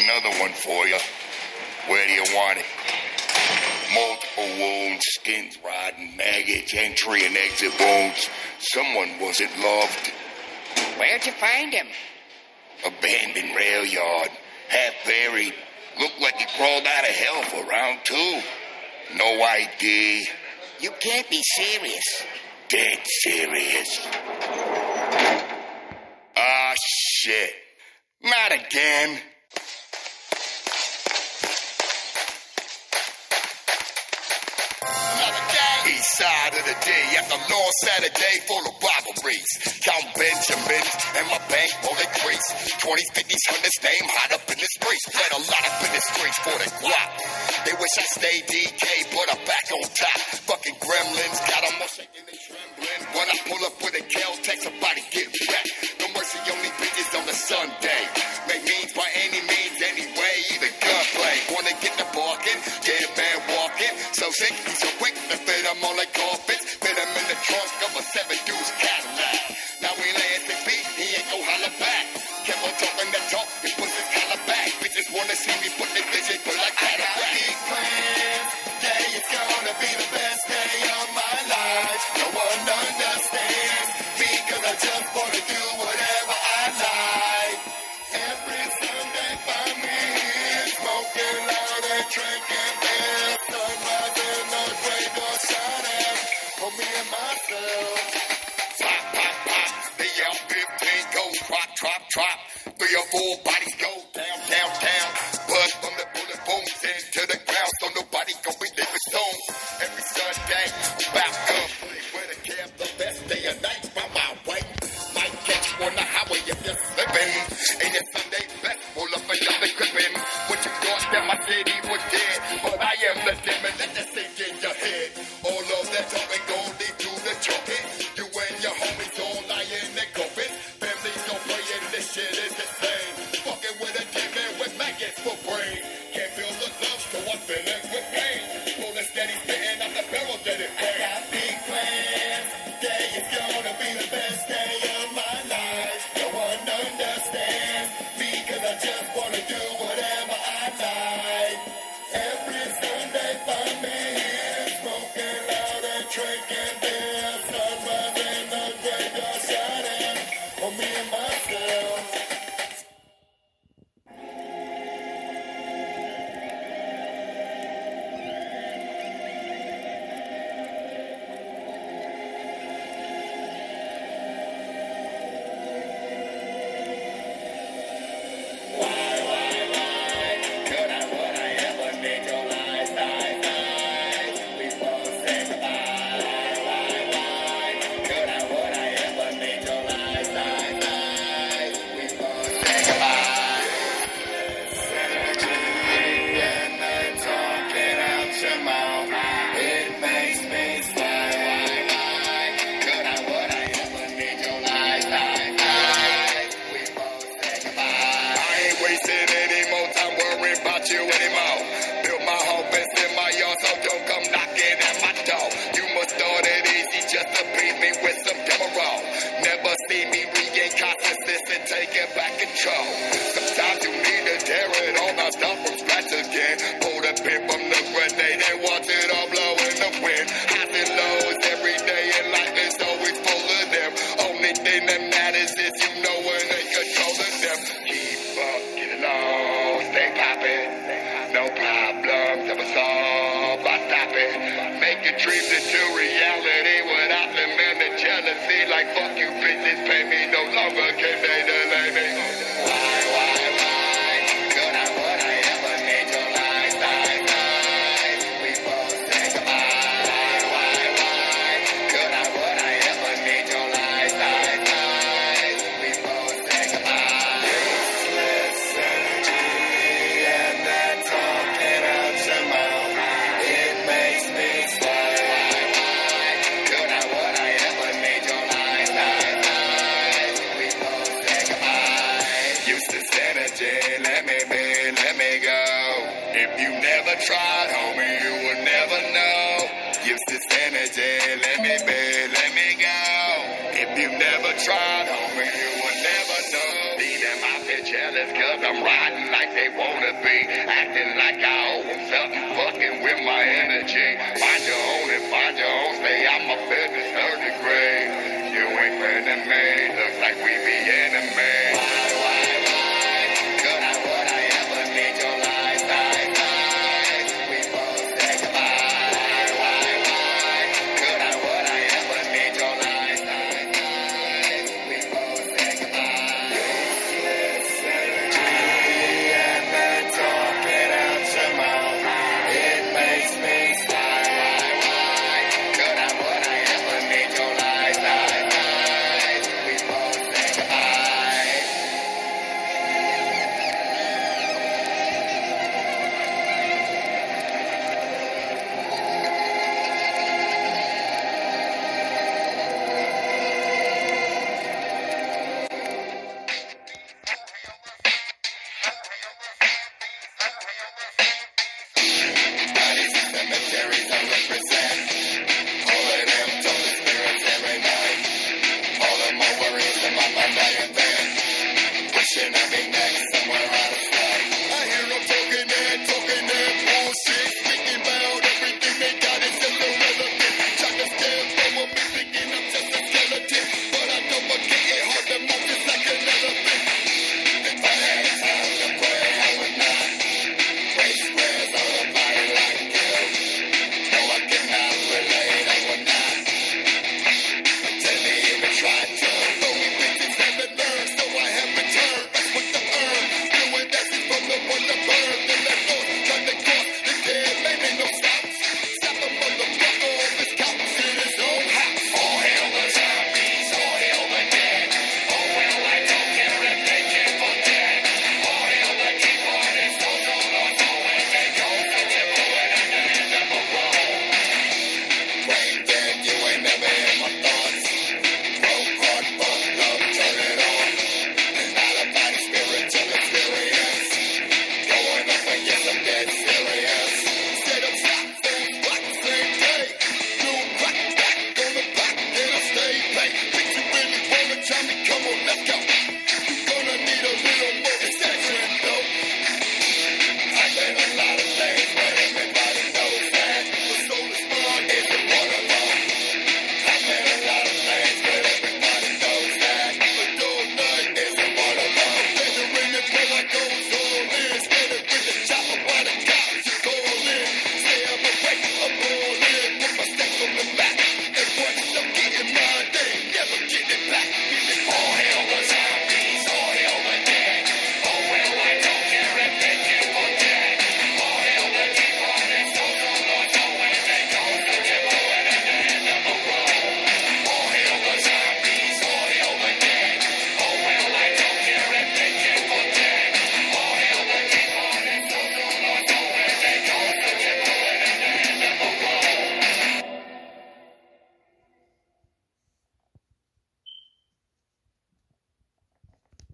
another one for you. Where do you want it? Multiple wounds, skins rotting, maggots, entry and exit wounds. Someone wasn't loved. Where'd you find him? Abandoned rail yard, half buried. Looked like he crawled out of hell for round two. No ID. You can't be serious. Dead serious. Ah, shit. Not again. side of the day after long Saturday full of robberies. Count Benjamins and my bank will increase. 20, 50s, 100s, name hot up in the streets. Played a lot up in the streets for the guap. They wish I stayed DK, but I'm back on top. Fucking gremlins got them all shaking and trembling. When I pull up with a Kel, text somebody get Cadillac. drop, drop. through your full body Dream to two. jealous cause I'm riding like they wanna be. Acting like I owe them something, fucking with my energy. Find your own and find your own, stay a my business, third degree. You ain't friend to me, looks like we be